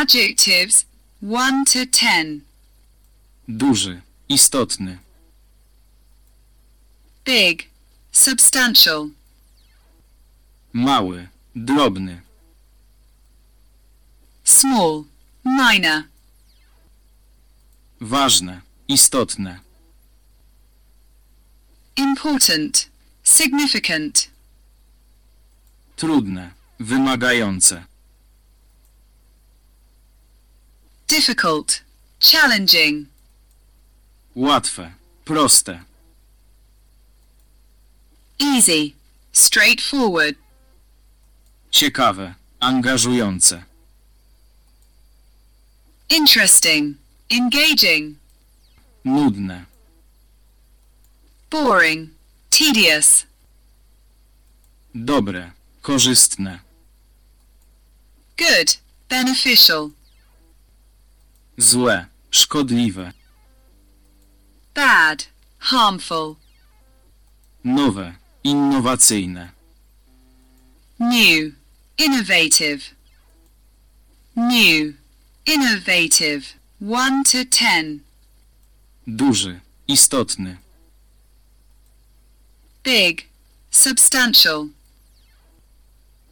Adjectives 1 to 10. duży, istotny, Big. Substantial. mały, drobny, Small. Minor. ważne, istotne, Important. Significant. trudne, wymagające, Difficult. Challenging. łatwe, proste, Easy. Straightforward. ciekawe, angażujące, Interesting. Engaging. nudne, Boring. Tedious. dobre, korzystne, Good. Beneficial. Złe, szkodliwe, Bad. Harmful. nowe, innowacyjne, New. Innovative. New. Innovative. 1 to 10. duży, istotny, Big. Substantial.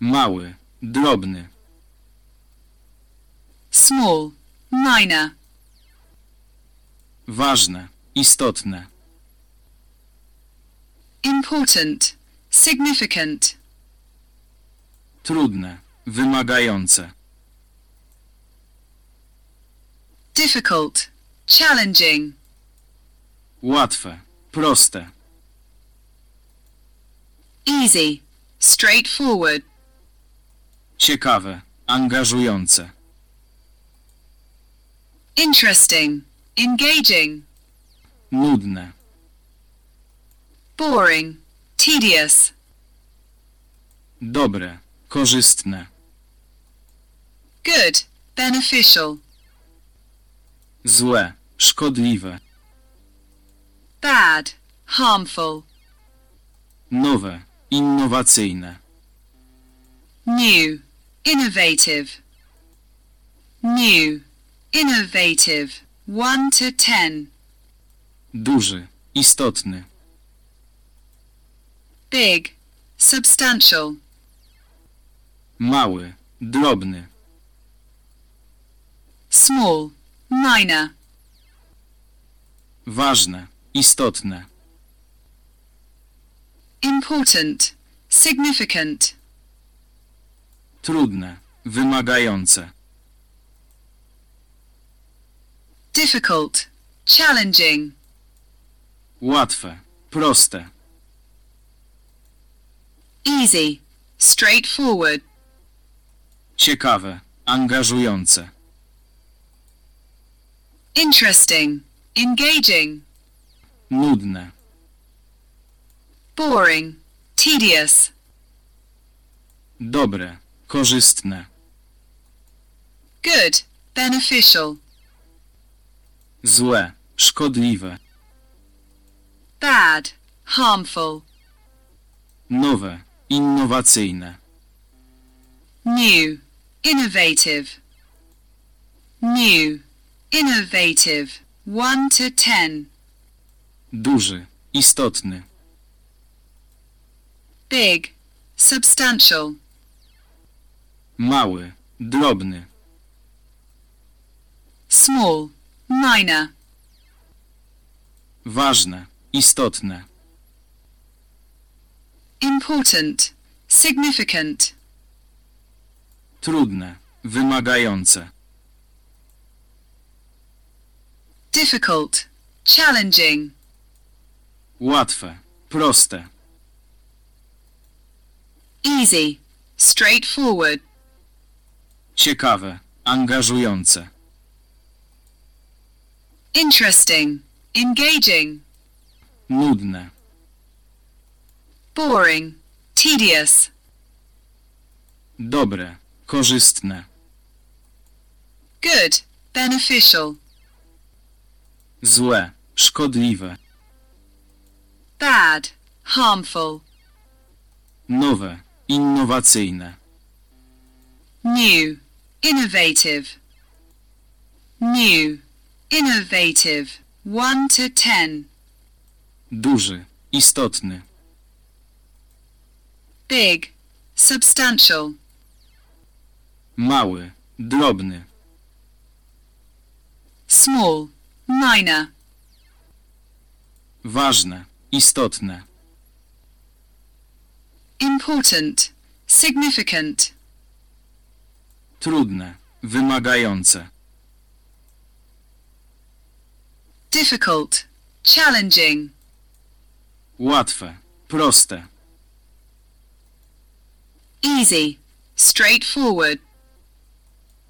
mały, drobny, Small. Minor. ważne, istotne, Important. Significant. trudne, wymagające, Difficult. Challenging. łatwe, proste, Easy. Straightforward. ciekawe, angażujące, Interesting. Engaging. nudne, Boring. Tedious. dobre, korzystne, Good. Beneficial. złe, szkodliwe, Bad. Harmful. nowe, innowacyjne, New. Innovative. New. Innovative. 1 to 10. duży, istotny, Big. Substantial. mały, drobny, Small. Minor. ważne, istotne, Important. Significant. trudne, wymagające, Difficult. Challenging. łatwe, proste, Easy. Straightforward. ciekawe, angażujące, Interesting. Engaging. nudne, Boring. Tedious. dobre, korzystne, Good. Beneficial. Złe, szkodliwe, Bad. Harmful. nowe, innowacyjne, New. Innovative. New. Innovative. 1 to 10. duży, istotny, Big. Substantial. mały, drobny, Small. Minor. ważne, istotne, Important. Significant. trudne, wymagające, Difficult. Challenging. łatwe, proste, Easy. Straightforward. ciekawe, angażujące, Interesting. Engaging. nudne, Boring. Tedious. dobre, korzystne, Good. Beneficial. złe, szkodliwe, Bad. Harmful. nowe, innowacyjne, New. Innovative. new, innovative, 1 to 10, duży, istotny, big, substantial, mały, drobny, small, minor, ważne, istotne, important, significant, trudne, wymagające, difficult, challenging, łatwe, proste, easy, straightforward,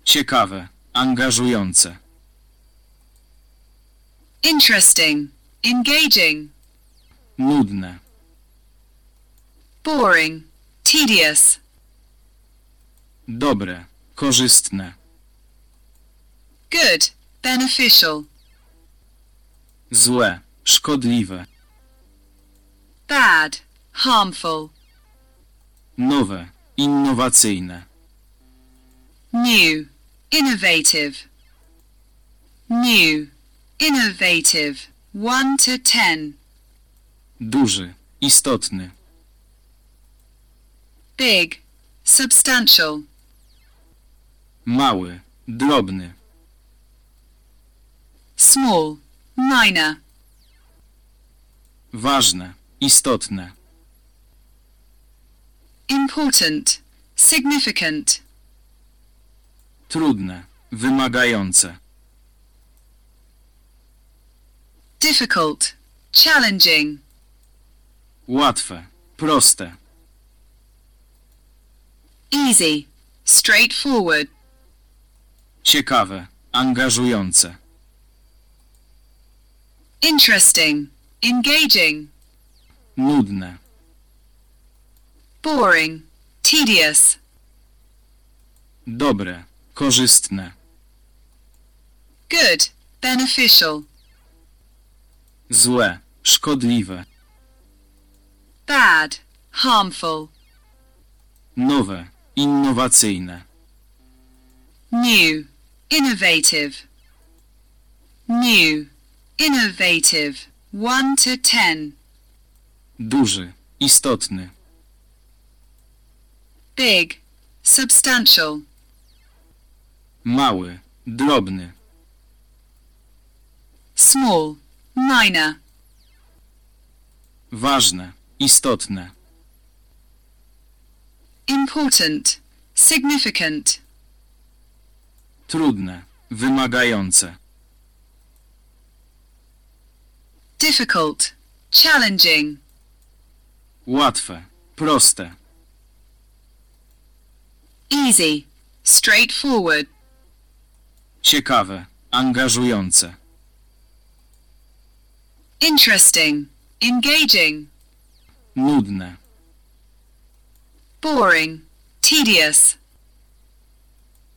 ciekawe, angażujące, interesting, engaging, nudne, boring, tedious, dobre, korzystne, good, beneficial, złe, szkodliwe, bad, harmful, nowe, innowacyjne, new, innovative, new, innovative, 1 to 10, duży, istotny, big, substantial, mały, drobny, small, minor, ważne, istotne, important, significant, trudne, wymagające, difficult, challenging, łatwe, proste, easy, straightforward, ciekawe, angażujące, interesting, engaging, nudne, boring, tedious, dobre, korzystne, good, beneficial, złe, szkodliwe, bad, harmful, nowe, innowacyjne, new, innovative, new, innovative, 1 to 10, duży, istotny, big, substantial, mały, drobny, small, minor, ważne, istotne, important, significant, trudne, wymagające, difficult, challenging, łatwe, proste, easy, straightforward, ciekawe, angażujące, interesting, engaging, nudne, boring, tedious,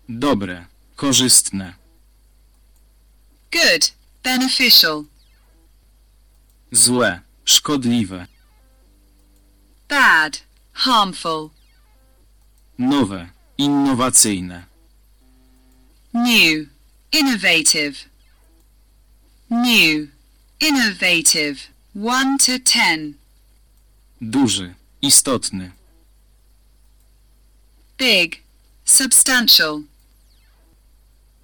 dobre, korzystne, good, beneficial, złe, szkodliwe, bad, harmful, nowe, innowacyjne, new, innovative, new, innovative, 1 to 10, duży, istotny, big, substantial,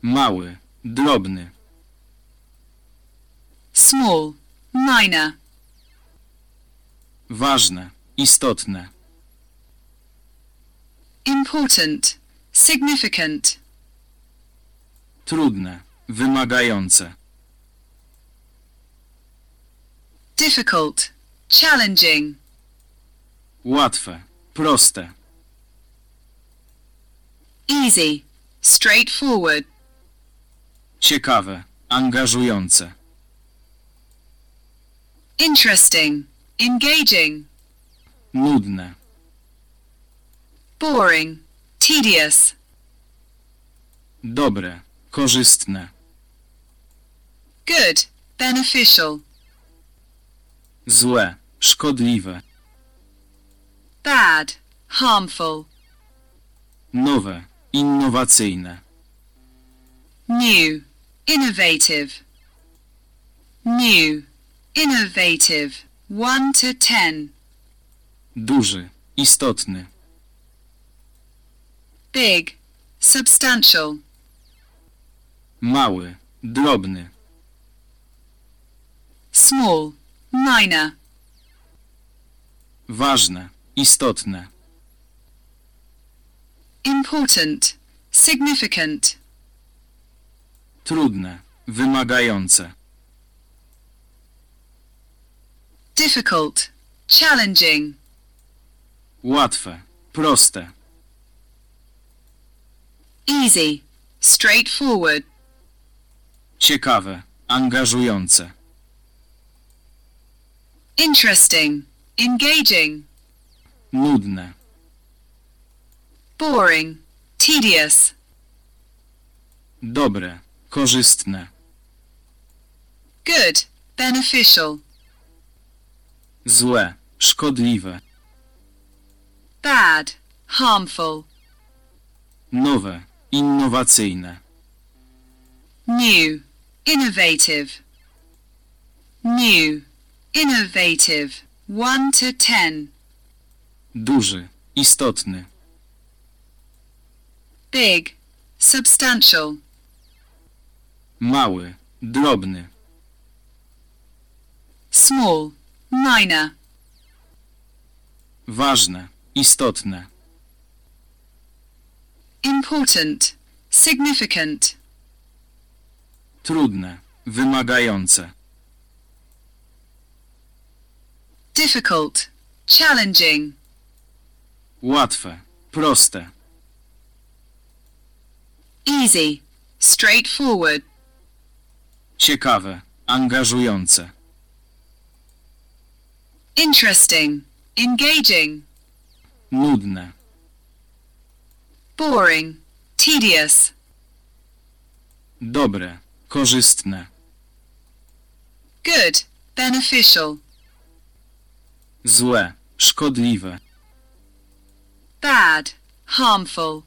mały, drobny, small, minor, ważne, istotne, important, significant, trudne, wymagające, difficult, challenging, łatwe, proste, easy, straightforward, ciekawe, angażujące, interesting, engaging, nudne, boring, tedious, dobre, korzystne, good, beneficial, złe, szkodliwe, bad, harmful, nowe, innowacyjne, new, innovative. New, innovative. 1 to 10. Duży, istotny. Big, substantial. Mały, drobny. Small, minor. Ważne, istotne. Important, significant. Trudne, wymagające. Difficult, challenging. Łatwe, proste. Easy, straightforward. Ciekawe, angażujące. Interesting, engaging. Nudne, Boring, tedious. dobre, korzystne. Good, beneficial. Złe, szkodliwe. Bad, harmful. Nowe, innowacyjne. New, innovative. New, innovative. 1 to 10. Duży, istotny. Big, substantial. Mały, drobny. Small, minor. Ważne, istotne. Important, significant. Trudne, wymagające. Difficult, challenging. Łatwe, proste. Easy, straightforward. Ciekawe, angażujące. Interesting, engaging. Nudne, Boring, tedious. dobre, korzystne. Good, beneficial. Złe, szkodliwe. Bad, harmful.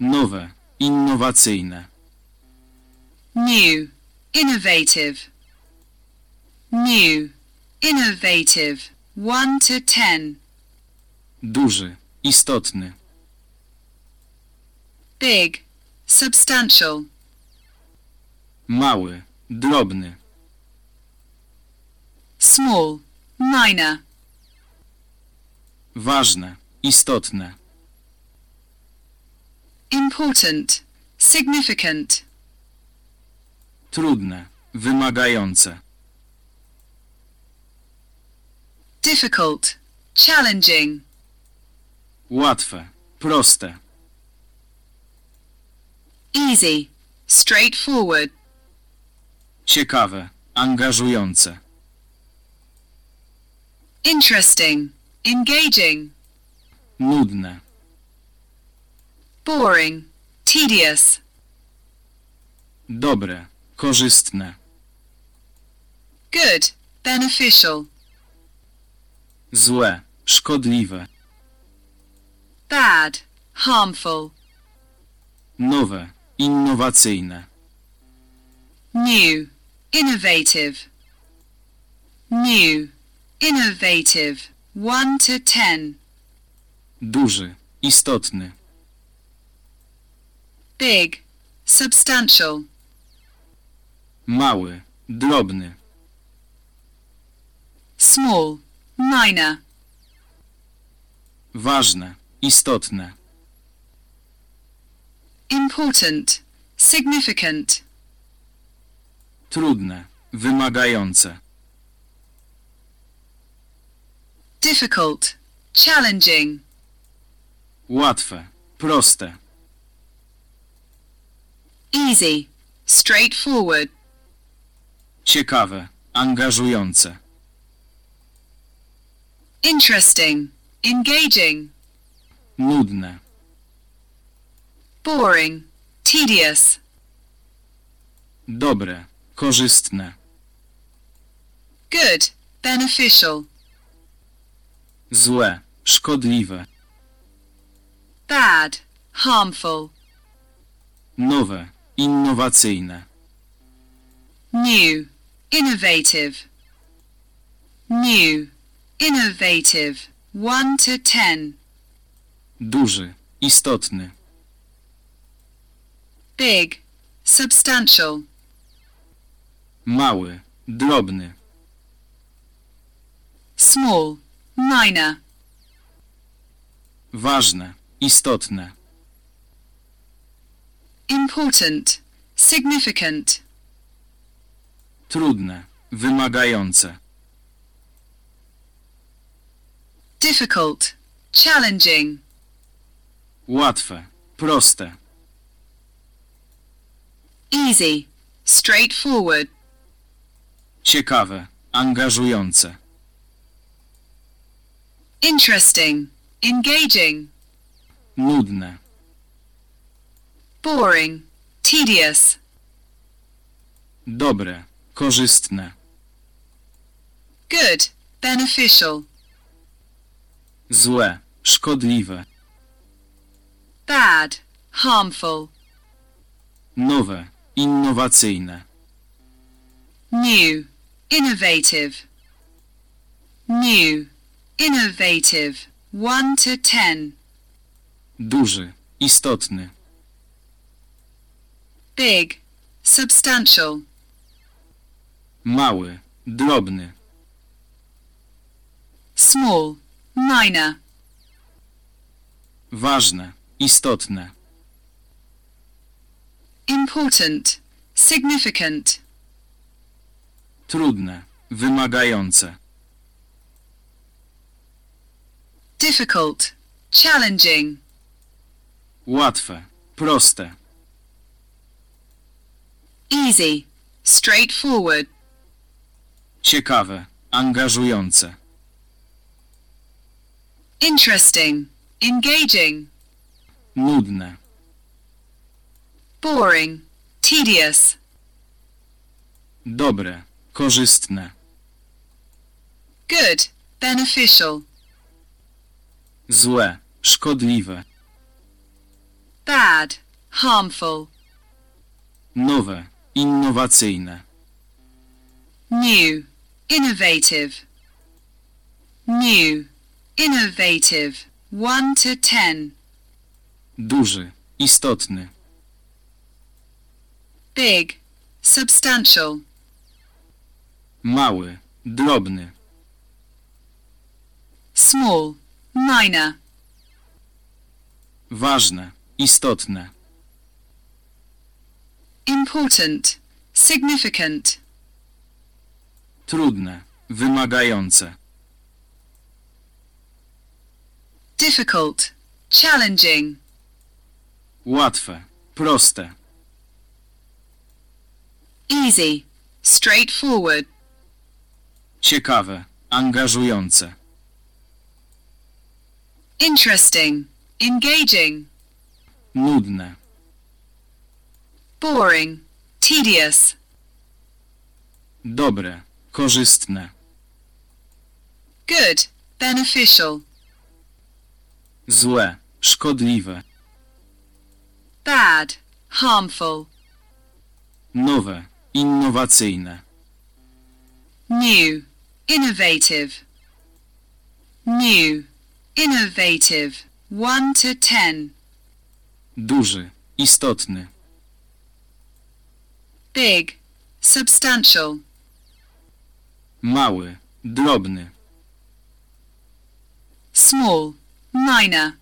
Nowe, innowacyjne. New, innovative. New, innovative. 1 to 10. Duży, istotny. Big, substantial. Mały, drobny. Small, minor. Ważne, istotne. Important, significant. Trudne, wymagające. Difficult, challenging. Łatwe, proste. Easy, straightforward. Ciekawe, angażujące. Interesting, engaging. Nudne, Boring, tedious. dobre, korzystne. Good, beneficial. Złe, szkodliwe. Bad, harmful. Nowe, innowacyjne. New, innovative. New, innovative. 1 to 10. Duży, istotny. Big, substantial. Mały, drobny. Small, minor. Ważne, istotne. Important, significant. Trudne, wymagające. Difficult, challenging. Łatwe, proste. Easy, straightforward. Ciekawe, angażujące. Interesting, engaging. Nudne, Boring, tedious. dobre, korzystne. Good, beneficial. Złe, szkodliwe. Bad, harmful. Nowe, innowacyjne. new, innovative. New, innovative. 1 to 10. Duży, istotny. Big, substantial. Mały, drobny. Small, minor. Ważne, istotne. Important, significant. Trudne, wymagające. Difficult, challenging. Łatwe, proste. Easy, straightforward. Ciekawe, angażujące. Interesting, engaging. Nudne, Boring, tedious. dobre, korzystne. Good, beneficial. Złe, szkodliwe. Bad, harmful. Nowe, innowacyjne. New, innovative. New, innovative. 1 to 10. Duży, istotny. Big, substantial. Mały, drobny. Small, minor. Ważne, istotne. Important, significant. Trudne, wymagające. Difficult, challenging. Łatwe, proste. Easy, straightforward. Ciekawe, angażujące. Interesting, engaging. Nudne, Boring, tedious. dobre, korzystne. Good, beneficial. Złe, szkodliwe. Bad, harmful. Nowe, innowacyjne. New, innovative. New, innovative. 1 to 10. Duży, istotny. Big, substantial. Mały, drobny. Small, minor. Ważne, istotne. Important, significant. Trudne, wymagające. Difficult, challenging. Łatwe, proste. Easy, straightforward. Ciekawe, angażujące. Interesting, engaging. Nudne, Boring, tedious. dobre, korzystne. Good, beneficial. Złe, szkodliwe. Bad, harmful. Nowe, innowacyjne. New, innovative. New, innovative. 1 to 10. Duży, istotny. Big, substantial. Mały, drobny. Small, minor.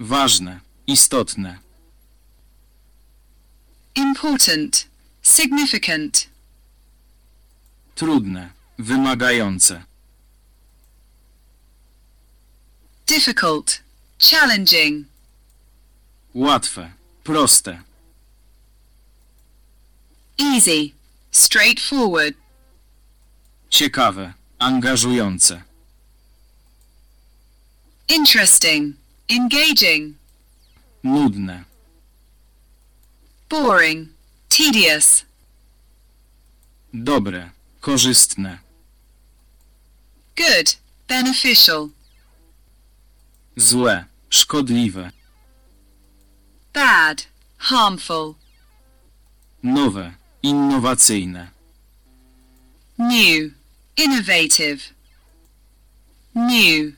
Ważne, istotne. Important, significant. Trudne, wymagające. Difficult, challenging. Łatwe, proste. Easy, straightforward. Ciekawe, angażujące. Interesting, engaging. Nudne, Boring, tedious. dobre, korzystne. Good, beneficial. Złe, szkodliwe. Bad, harmful. Nowe, innowacyjne. New, innovative. New,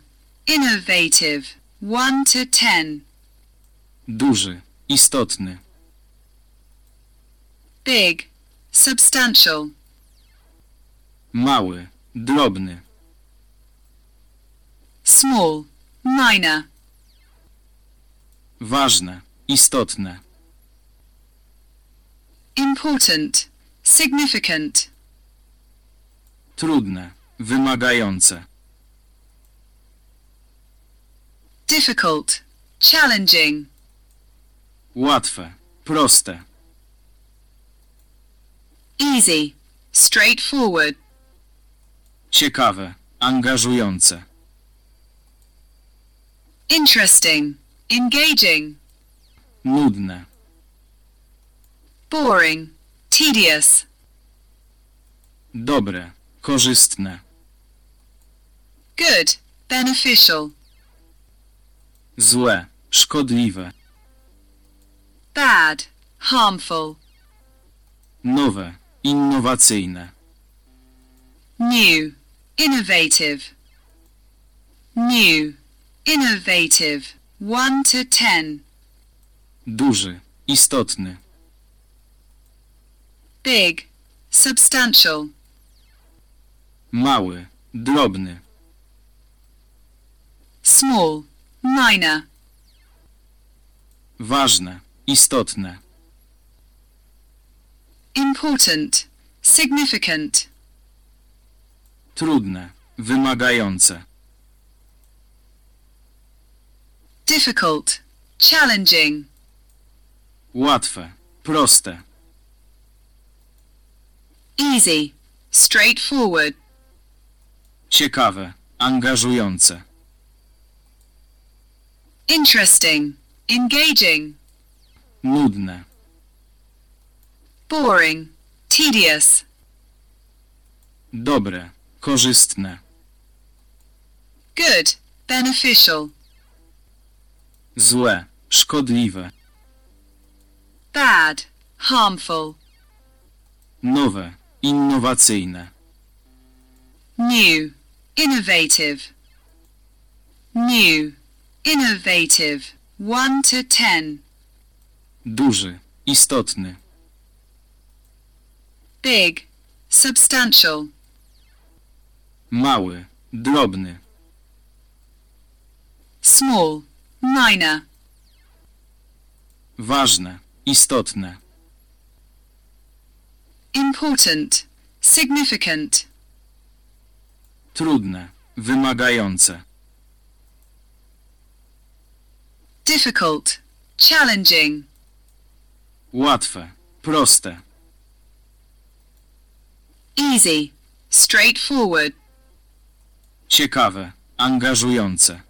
innovative. 1 to 10. Duży, istotny. Big, substantial. Mały, drobny. Small, minor. Ważne, istotne. Important, significant. Trudne, wymagające. Difficult, challenging. Łatwe, proste. Easy, straightforward. Ciekawe, angażujące. Interesting, engaging. Nudne. Boring, tedious. Dobre, korzystne. Good, beneficial. Złe, szkodliwe. Bad, harmful. Nowe, innowacyjne. New, innovative. New, innovative. 1 to 10. Duży, istotny. Big, substantial. Mały, drobny. Small, minor. Ważne, istotne. Important, significant. Trudne, wymagające. Difficult, challenging. Łatwe, proste. Easy, straightforward. Ciekawe, angażujące. Interesting, engaging. Nudne. Boring, tedious. Dobre, korzystne. Good, beneficial. Złe, szkodliwe. Bad, harmful. Nowe, innowacyjne. New, innovative. New, innovative. 1 to 10. Duży, istotny. Big, substantial. Mały, drobny. Small, minor. Ważne, istotne. Important, significant. Trudne, wymagające. Difficult, challenging. Łatwe, proste. Easy, straightforward. Ciekawe, angażujące.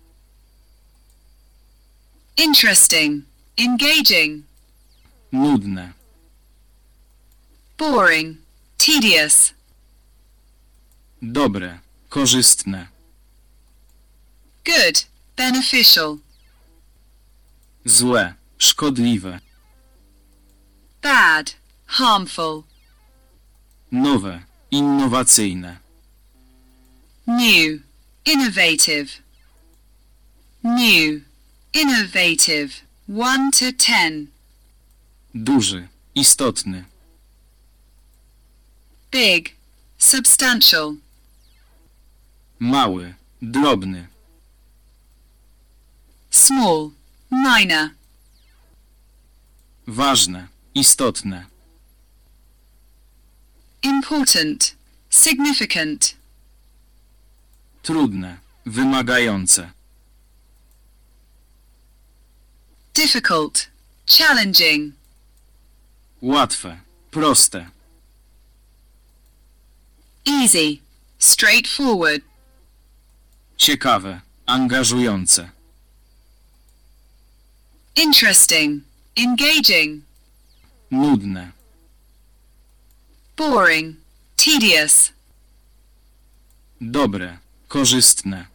Interesting, engaging. Nudne. Boring, tedious. Dobre, korzystne. Good, beneficial. Złe, szkodliwe. Bad, harmful. Nowe, innowacyjne. New, innovative. New, innovative. 1 to 10. Duży, istotny. Big, substantial. Mały, drobny. Small, minor. Ważne, istotne. Important, significant. Trudne, wymagające. Difficult, challenging. Łatwe, proste. Easy, straightforward. Ciekawe, angażujące. Interesting, engaging. Nudne. Boring, tedious. Dobre, korzystne.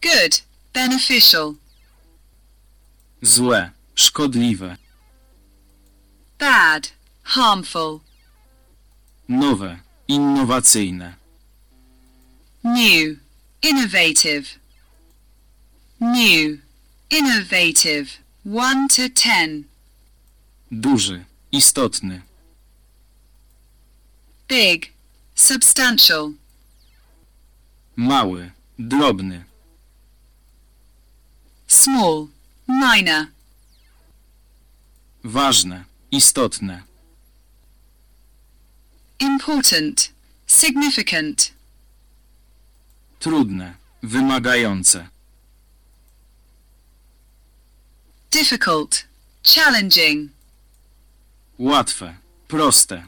Good, beneficial. Złe, szkodliwe. bad, harmful, nowe, innowacyjne, new, innovative, new, innovative, 1 to 10, duży, istotny, big, substantial, mały, drobny, small, minor, ważne, istotne, important, significant, trudne, wymagające, difficult, challenging, łatwe, proste,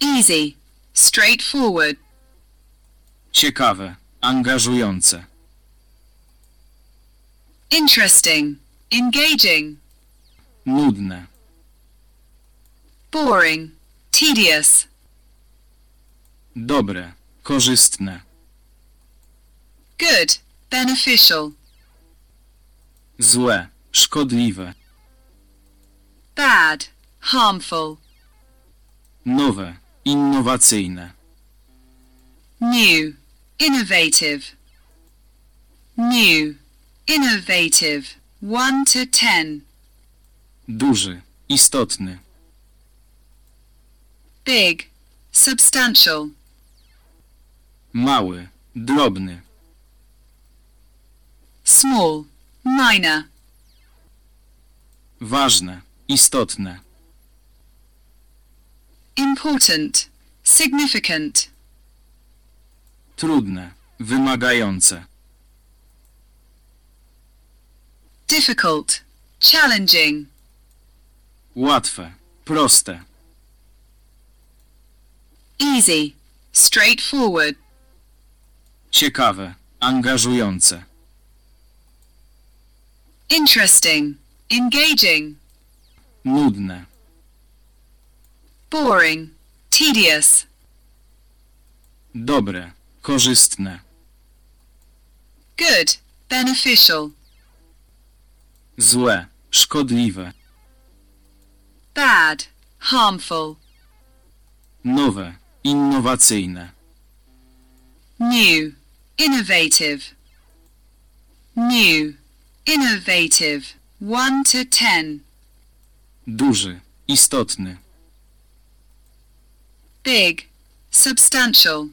easy, straightforward, ciekawe, angażujące, interesting, engaging, nudne, boring, tedious, dobre, korzystne, good, beneficial, złe, szkodliwe, bad, harmful, nowe, innowacyjne, new, innovative, new, innovative, 1 to 10, duży, istotny, big, substantial, mały, drobny, small, minor, ważne, istotne, important, significant, trudne, wymagające, difficult, challenging, łatwe, proste, easy, straightforward, ciekawe, angażujące, interesting, engaging, nudne, boring, tedious, dobre, korzystne, good, beneficial, złe, szkodliwe, bad, harmful, nowe, innowacyjne, new, innovative, new, innovative, 1 to 10, duży, istotny, big, substantial,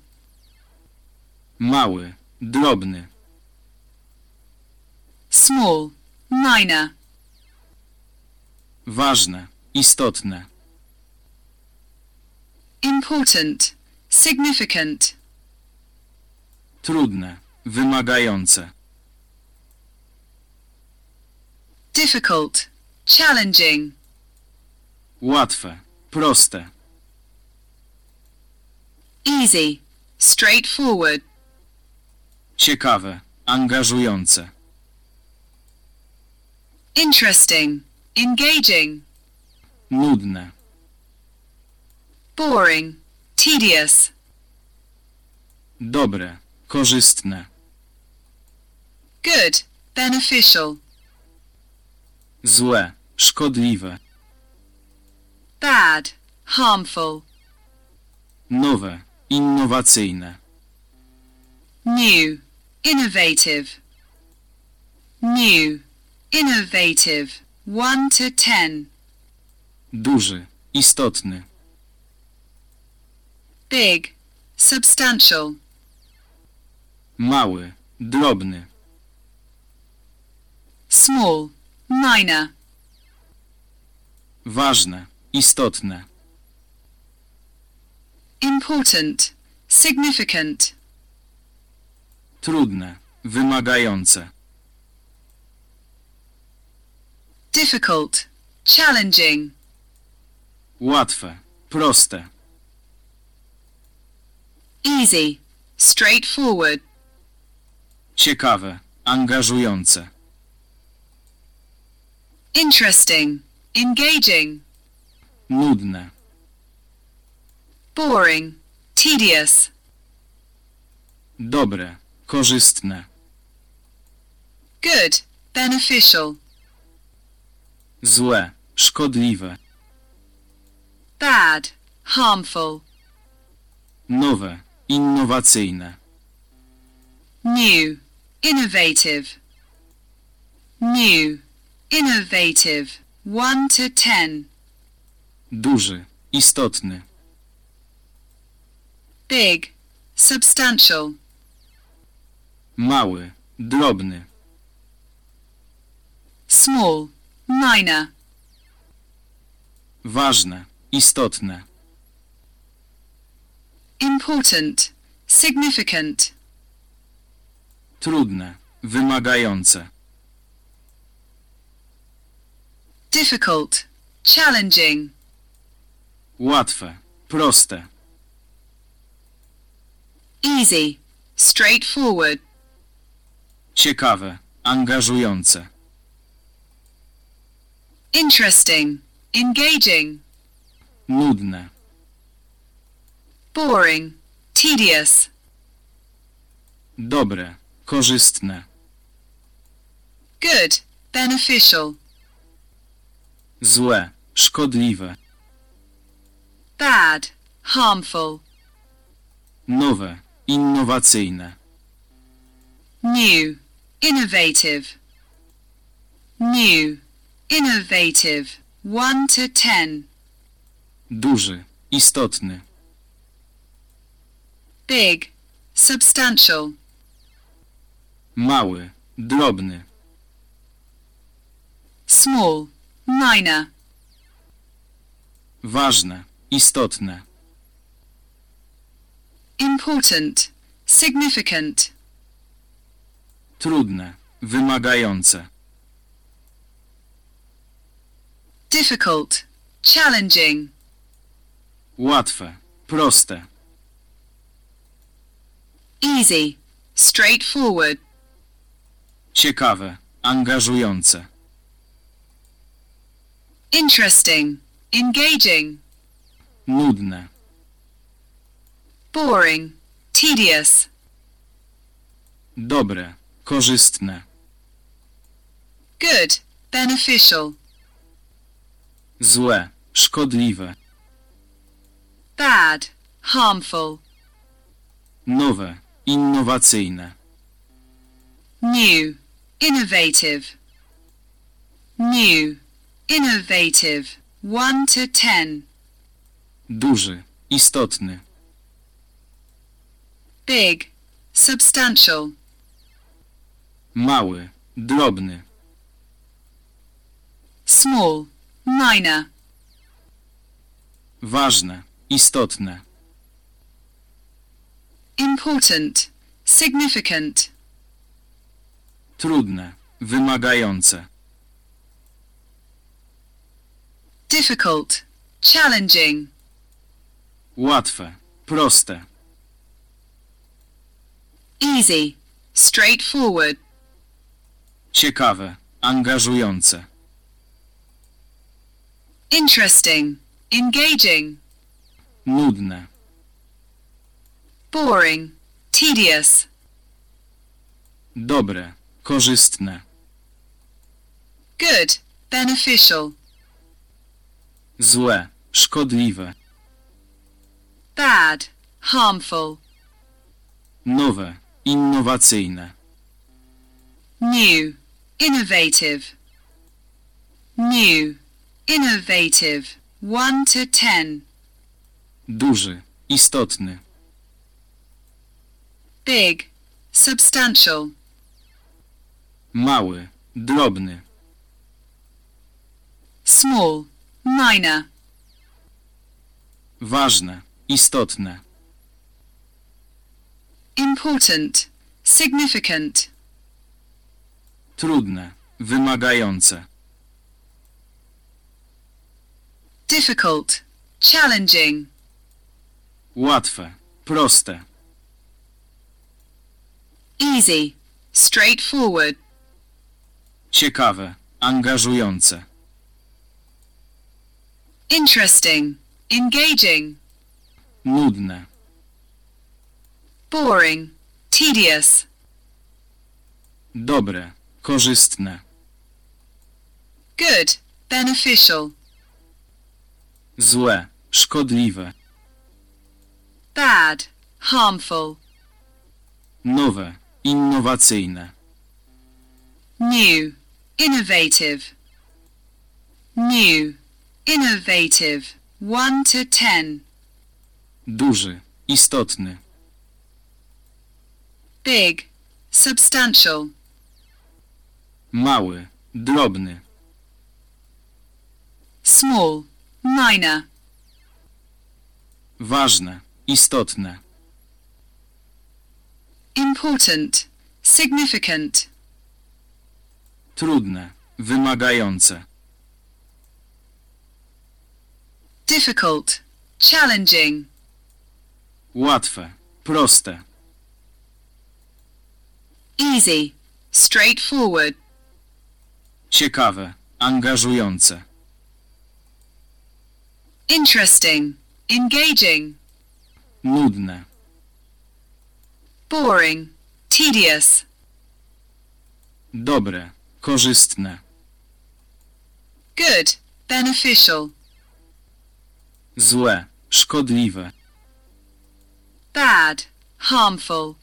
mały, drobny, small, minor, ważne, istotne, important, significant, trudne, wymagające, difficult, challenging, łatwe, proste, easy, straightforward, ciekawe, angażujące, interesting, engaging, nudne, boring, tedious, dobre, korzystne, good, beneficial, złe, szkodliwe, bad, harmful, nowe, innowacyjne, new, innovative, new, innovative, 1 to 10, duży, istotny, big, substantial, mały, drobny, small, minor, ważne, istotne, important, significant, trudne, wymagające, difficult, challenging, łatwe, proste, easy, straightforward, ciekawe, angażujące, interesting, engaging, nudne, boring, tedious, dobre, korzystne, good, beneficial, złe, szkodliwe, bad, harmful, nowe, innowacyjne, new, innovative, new, innovative, 1 to 10, duży, istotny, big, substantial, mały, drobny, small, minor, ważne, istotne, important, significant, trudne, wymagające, difficult, challenging, łatwe, proste, easy, straightforward, ciekawe, angażujące, interesting, engaging, nudne, boring, tedious, dobre, korzystne, good, beneficial, złe, szkodliwe, bad, harmful, nowe, innowacyjne, new, innovative, new, innovative, 1 to 10, duży, istotny, big, substantial, mały, drobny, small, minor, ważne, istotne, important, significant, trudne, wymagające, difficult, challenging, łatwe, proste, easy, straightforward, ciekawe, angażujące, interesting, engaging, nudne, boring, tedious, dobre, korzystne, good, beneficial, złe, szkodliwe, bad, harmful, nowe, innowacyjne, new, innovative, new, innovative, 1 to 10, duży, istotny, big, substantial, mały, drobny, small, minor, ważne, istotne, important, significant, trudne, wymagające, difficult, challenging, łatwe, proste, easy, straightforward, ciekawe, angażujące, interesting, engaging, nudne, boring, tedious, dobre, korzystne, good, beneficial, złe, szkodliwe, bad, harmful, nowe, innowacyjne, new, innovative, new, innovative, 1 to 10, duży, istotny, big, substantial, mały, drobny, small, minor, ważne, istotne, important, significant, trudne, wymagające, difficult, challenging, łatwe, proste, easy, straightforward, ciekawe, angażujące, interesting, engaging, nudne, boring, tedious, dobre, korzystne, good, beneficial, złe, szkodliwe, bad, harmful, nowe, innowacyjne, new, innovative, new, innovative, 1 to 10, duży, istotny, big, substantial, mały, drobny, small, minor, ważne, istotne, important, significant, trudne, wymagające, difficult, challenging, łatwe, proste, easy, straightforward, ciekawe, angażujące, interesting, engaging, nudne, boring, tedious, dobre, korzystne, good, beneficial, złe, szkodliwe, bad, harmful,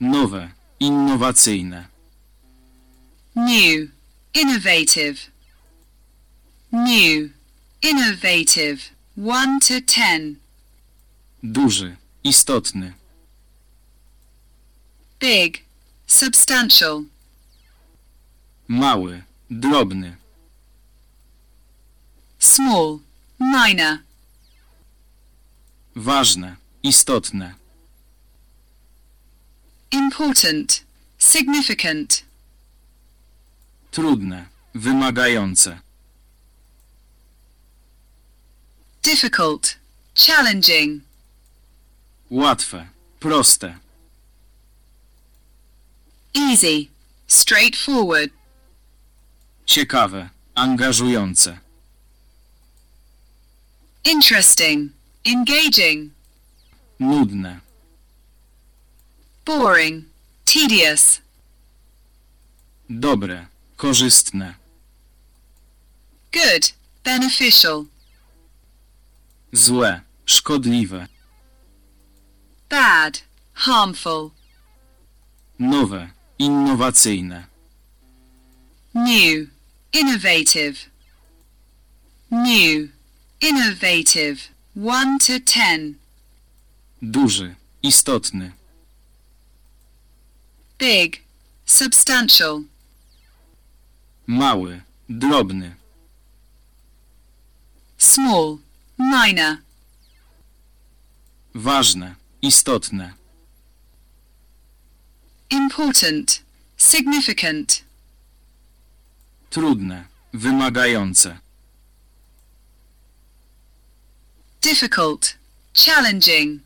nowe, innowacyjne, new, innovative, new, innovative, 1 to 10, duży, istotny, big, substantial, mały, drobny, small, minor, ważne, istotne, important, significant, trudne, wymagające, difficult, challenging, łatwe, proste, easy, straightforward, ciekawe, angażujące, interesting, engaging, nudne, boring, tedious, dobre, korzystne, good, beneficial, złe, szkodliwe, bad, harmful, nowe, innowacyjne, new, innovative, new, innovative, 1 to 10, duży, istotny, big, substantial, mały, drobny, small, minor, ważne, istotne, important, significant, trudne, wymagające, difficult, challenging,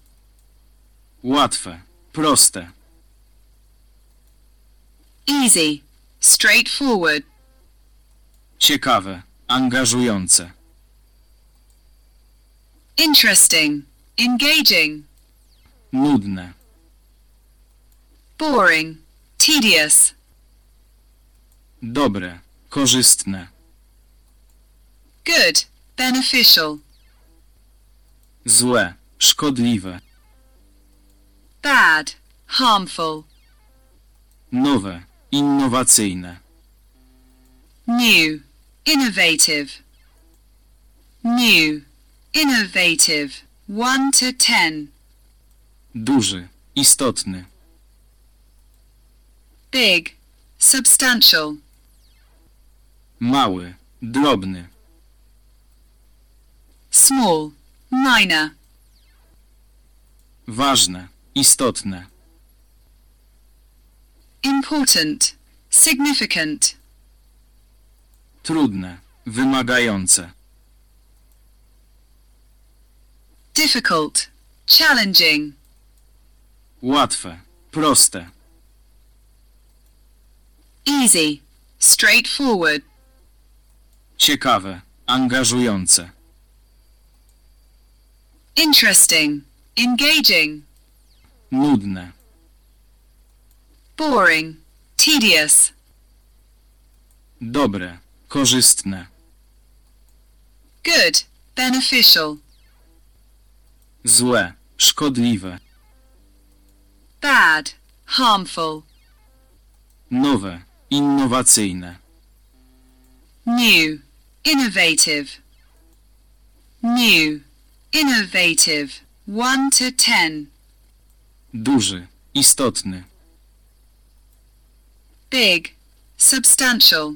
łatwe, proste, easy, straightforward, ciekawe, angażujące, interesting, engaging, nudne, boring, tedious, dobre, korzystne, good, beneficial, złe, szkodliwe, bad, harmful, nowe, innowacyjne, new, innovative, new, innovative, 1 to 10, duży, istotny, big, substantial, mały, drobny, small, minor, ważne, istotne, important, significant, trudne, wymagające, difficult, challenging, łatwe, proste, easy, straightforward, ciekawe, angażujące, interesting, engaging, nudne, boring, tedious, dobre, korzystne. good, beneficial, Złe, szkodliwe. bad, harmful, Nowe, innowacyjne. new, innovative, new, innovative, 1 to 10, Duży, istotny. big, substantial,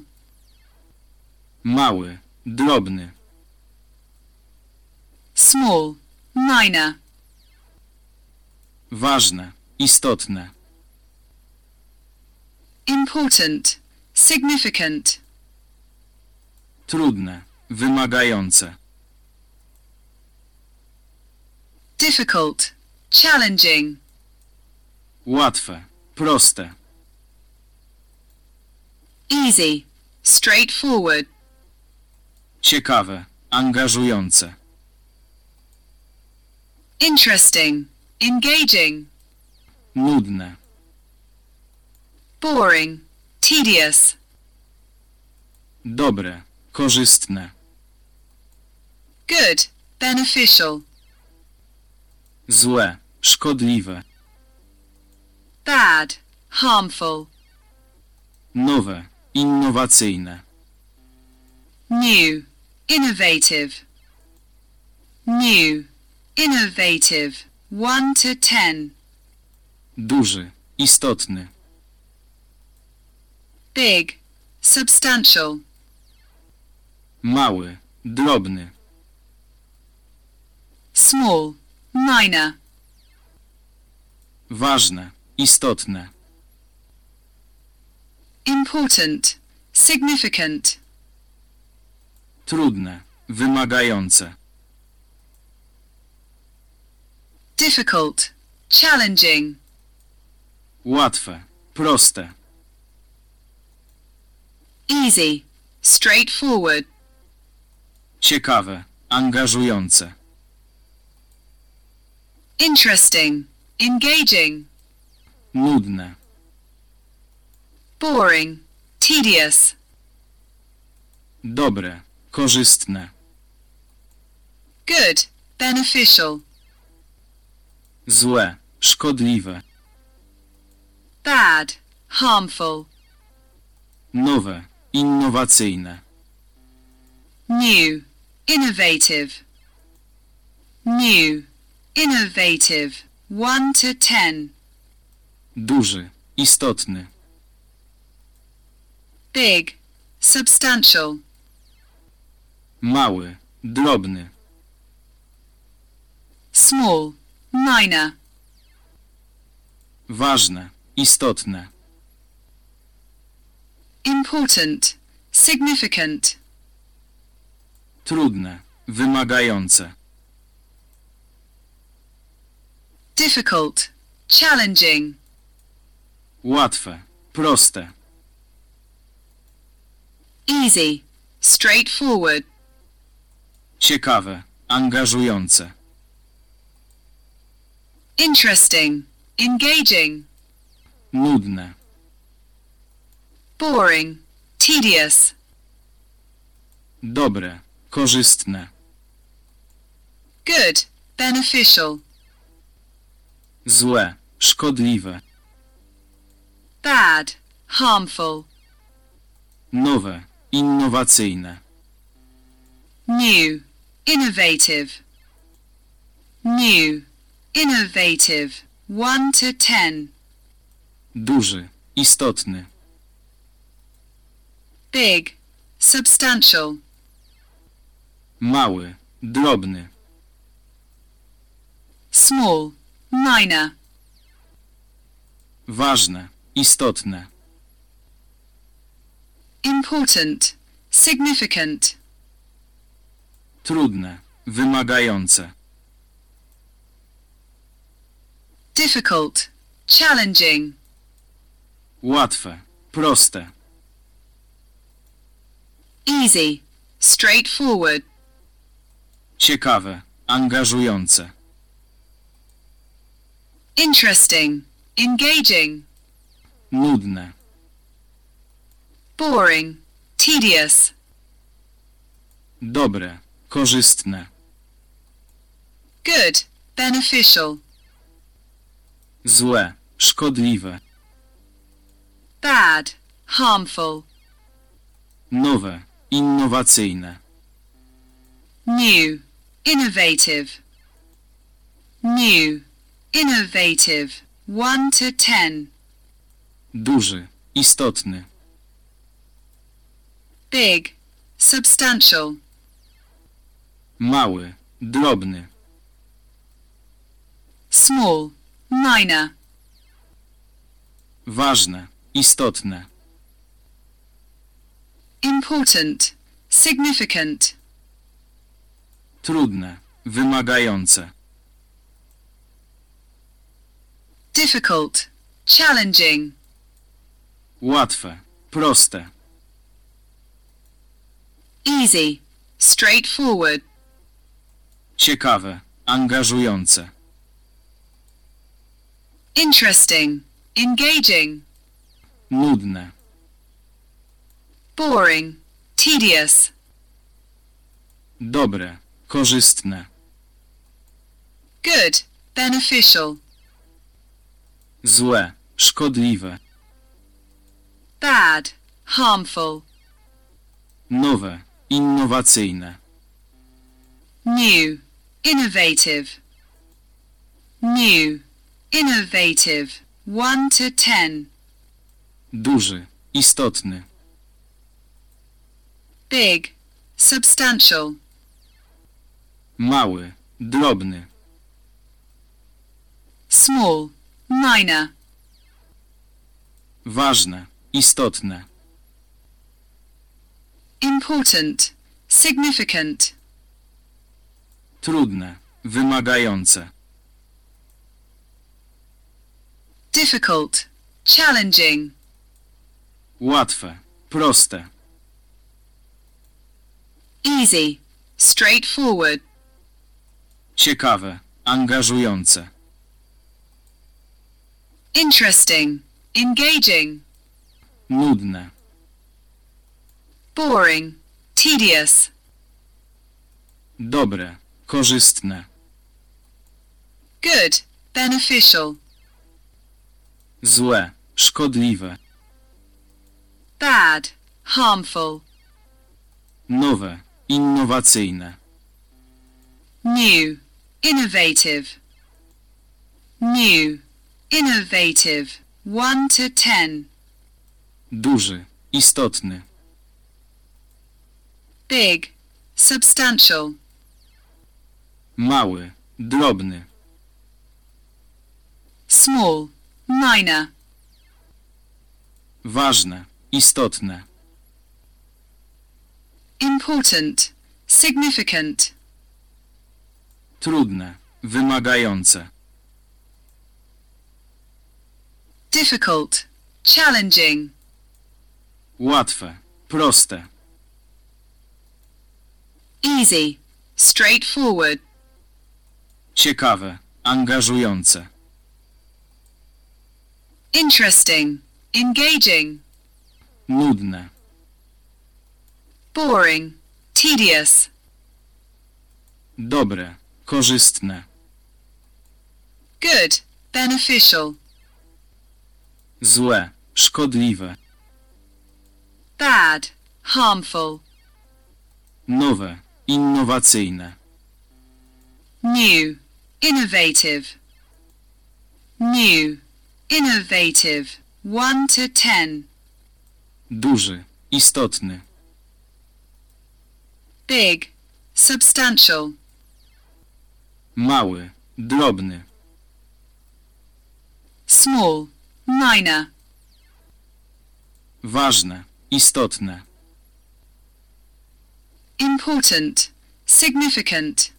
Mały, drobny. small, minor, Ważne, istotne. important, significant, Trudne, wymagające. Difficult, challenging, Łatwe, proste. easy, straightforward, Ciekawe, angażujące. interesting, engaging, Nudne, boring, tedious, dobre, korzystne. good, beneficial, Złe, szkodliwe. bad, harmful, Nowe, innowacyjne. new, innovative, new, innovative, 1 to 10, Duży, istotny. big, substantial, Mały, drobny. small, minor, Ważne, istotne. important, significant, Trudne, wymagające. difficult, challenging, Łatwe, proste. easy, straightforward, Ciekawe, angażujące. Interesting, engaging, Nudne, boring, tedious, dobre, korzystne. good, beneficial, Złe, szkodliwe. bad, harmful, Nowe, innowacyjne. new, innovative, new, innovative, 1 to 10, Duży, istotny. big, substantial, Mały, drobny. small, minor, Ważne, istotne. important, significant, Trudne, wymagające. Difficult, challenging, Łatwe, proste. easy, straightforward, Ciekawe, angażujące. interesting, engaging, Nudne, boring, tedious, dobre, korzystne. good, beneficial, Złe, szkodliwe. bad, harmful, Nowe, innowacyjne. new, innovative, new, innovative, 1 to 10, Duży, istotny. big, substantial, Mały, drobny. small, minor, Ważne, istotne. important, significant, Trudne, wymagające. difficult, challenging, Łatwe, proste. easy, straightforward, Ciekawe, angażujące. Interesting, engaging, Nudne, boring, tedious, Dobre. Korzystne. good, beneficial, Złe. Szkodliwe. bad, harmful, Nowe. Innowacyjne. new, innovative, new, innovative, 1 to 10, Duży. Istotny. big, substantial, Mały. Drobny. small, minor, Ważne. Istotne. important, significant, Trudne. Wymagające. Difficult, challenging, Łatwe. Proste. easy, straightforward, Ciekawe. Angażujące. interesting, engaging, Nudne. boring, tedious, Dobre. Korzystne. good, beneficial, Złe. Szkodliwe. bad, harmful, Nowe. Innowacyjne. new, innovative, new, innovative, 1 to 10, Duży. Istotny. big, substantial, Mały. Drobny. small, minor, Ważne. Istotne. important, significant, Trudne. Wymagające. difficult, challenging, Łatwe. Proste. easy, straightforward, Ciekawe. Angażujące. Interesting, engaging, Nudne. boring, tedious, Dobre. Korzystne. good, beneficial, Złe. Szkodliwe. bad, harmful, Nowe. Innowacyjne. new, innovative, new, innovative, 1 to 10, Duży. Istotny. big, substantial, Mały. Drobny. small, minor, Ważne. Istotne. important, significant, Trudne. Wymagające. Difficult, challenging, Łatwe. Proste. easy, straightforward, Ciekawe. Angażujące. interesting, engaging, Nudne. boring, tedious, Dobre. Korzystne. good, beneficial, Złe. Szkodliwe. bad, harmful, Nowe. Innowacyjne. new, innovative, new, innovative, 1 to 10, Duży. Istotny. big, substantial, Mały. Drobny. small, minor, Ważne. Istotne. important, significant,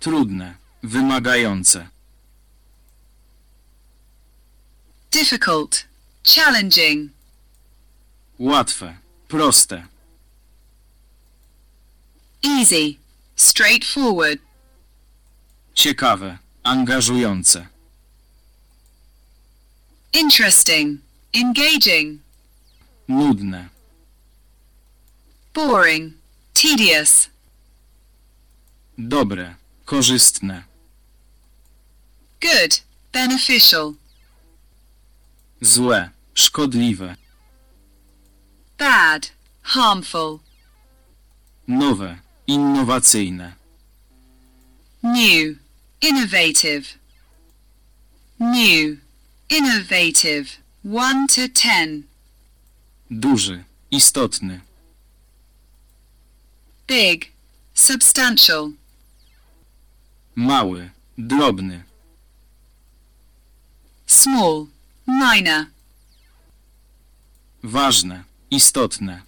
Trudne. Wymagające. difficult, challenging, Łatwe. Proste. easy, straightforward, Ciekawe. Angażujące. Interesting, engaging, Nudne. boring, tedious, Dobre, korzystne. good, beneficial, Złe, szkodliwe. bad, harmful, Nowe, innowacyjne. new, innovative, new, innovative, 1 to 10, Duży, istotny. big, substantial, Mały, drobny. small, minor, Ważne, istotne.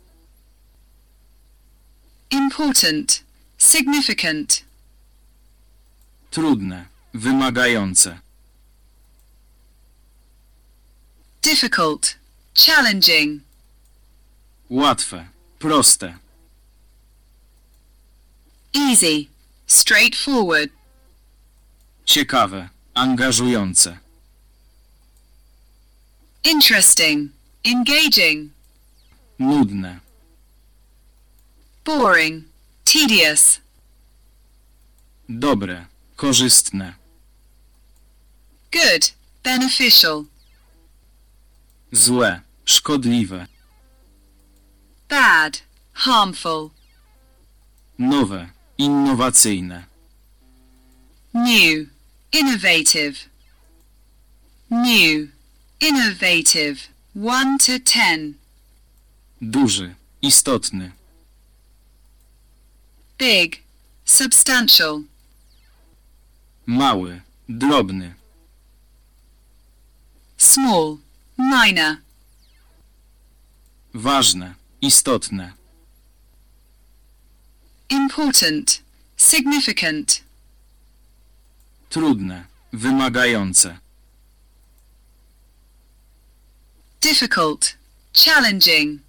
important, significant, Trudne, wymagające. Difficult, challenging, Łatwe, proste. easy, straightforward, Ciekawe, angażujące. interesting, engaging, Nudne, boring, tedious, dobre, korzystne. good, beneficial, Złe, szkodliwe. bad, harmful, Nowe, innowacyjne. new, innovative, new, innovative, 1 to 10, Duży, istotny. big, substantial, Mały, drobny. small, minor, Ważne, istotne. important, significant, Trudne, wymagające. difficult, challenging,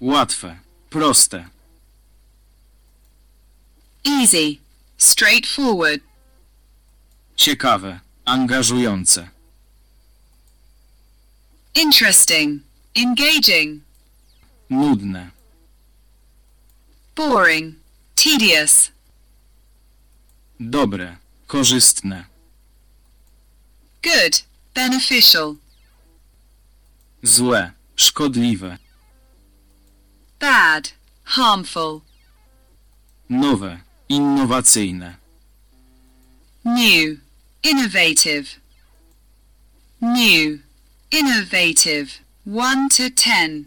Łatwe, proste. easy, straightforward, Ciekawe, angażujące. Interesting, engaging, Nudne, boring, tedious, dobre, korzystne. good, beneficial, Złe, szkodliwe. bad, harmful, Nowe, innowacyjne. new, innovative, new, innovative, 1 to 10,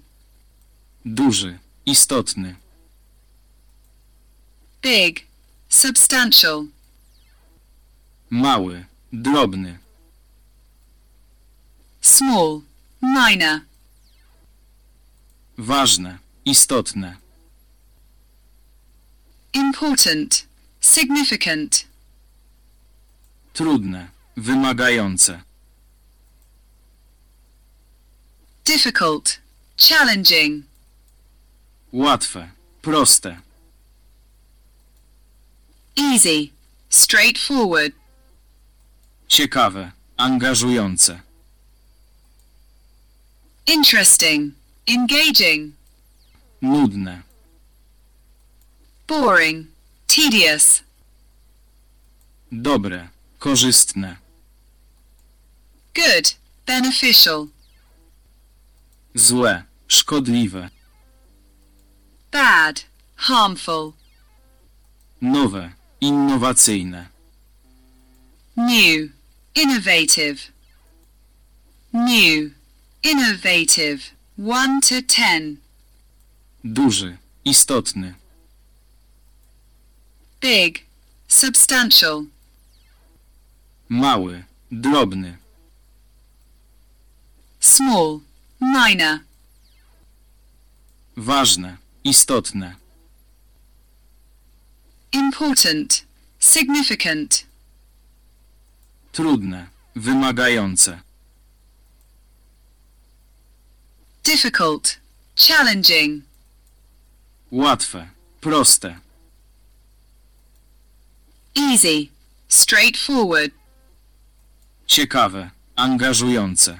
Duży, istotny. big, substantial, Mały, drobny. small, minor, Ważne, istotne. important, significant, Trudne, wymagające. Difficult, challenging, Łatwe, proste. easy, straightforward, Ciekawe, angażujące. interesting, engaging, Nudne, boring, tedious, dobre, korzystne. good, beneficial, Złe, szkodliwe. bad, harmful, Nowe, innowacyjne. new, innovative, new, innovative, 1 to 10, Duży, istotny. big, substantial, Mały, drobny. small, minor, Ważne, istotne. important, significant, Trudne, wymagające. difficult, challenging, Łatwe, proste. easy, straightforward, Ciekawe, angażujące.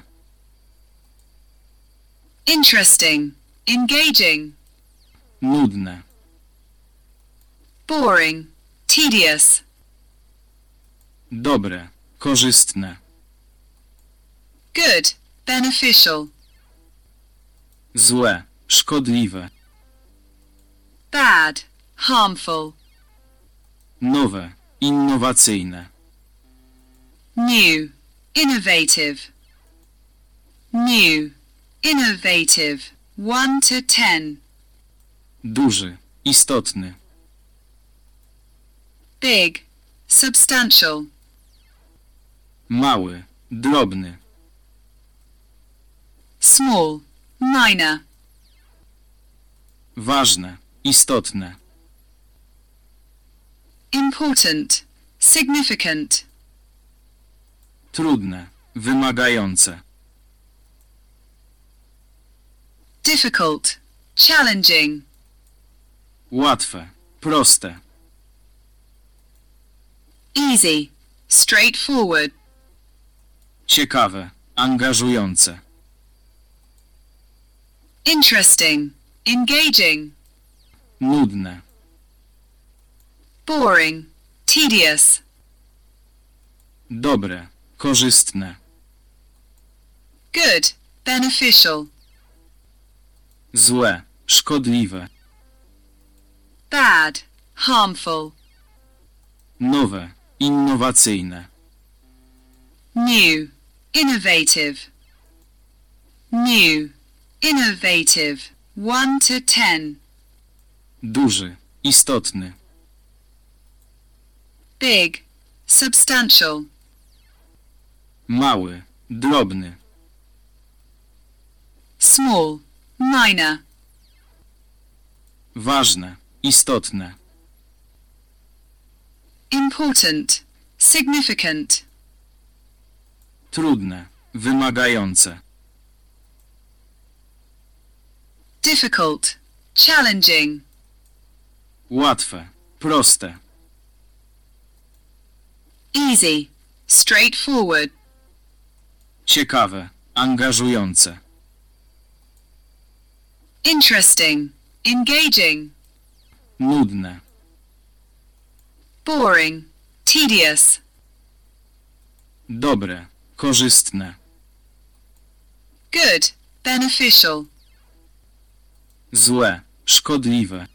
Interesting, engaging, Nudne, boring, tedious, Dobre. Korzystne. good, beneficial, Złe. Szkodliwe. bad, harmful, Nowe. Innowacyjne. new, innovative, new, innovative, 1 to 10, Duży. Istotny. big, substantial, Mały. Drobny. small, minor, Ważne. Istotne. important, significant, Trudne. Wymagające. Difficult, challenging, Łatwe. Proste. easy, straightforward, Ciekawe. Angażujące. interesting, engaging, Nudne. boring, tedious, Dobre. Korzystne. good, beneficial, Złe. Szkodliwe. bad, harmful, Nowe. Innowacyjne. new, innovative, new, innovative, 1 to 10, Duży. Istotny. big, substantial, Mały. Drobny. small, minor, Ważne. Istotne. important, significant, Trudne. Wymagające. difficult, challenging, Łatwe. Proste. easy, straightforward, Ciekawe. Angażujące. Interesting, engaging, Nudne. boring, tedious, Dobre. Korzystne. good, beneficial, Złe. Szkodliwe.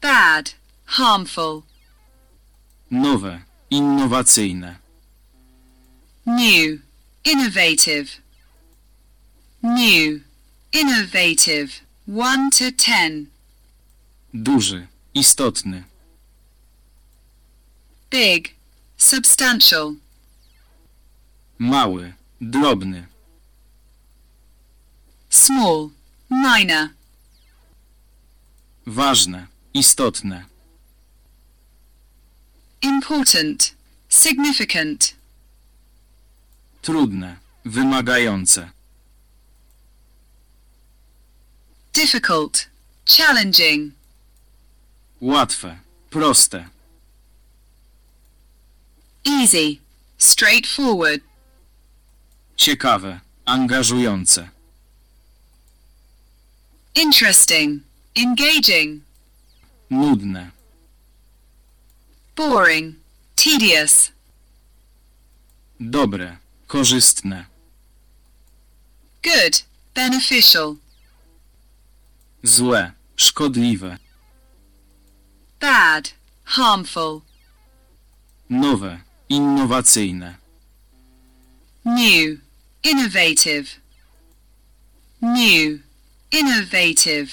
bad, harmful, Nowe. Innowacyjne. new, innovative, new, innovative, 1 to 10, Duży. Istotny. big, substantial, Mały. Drobny. small, minor, Ważne. Istotne. important, significant, Trudne. Wymagające. Difficult, challenging, Łatwe. Proste. easy, straightforward, Ciekawe. Angażujące. interesting, engaging, Nudne. boring, tedious, Dobre. Korzystne. good, beneficial, Złe. Szkodliwe. bad, harmful, Nowe. Innowacyjne. new, innovative, new, innovative,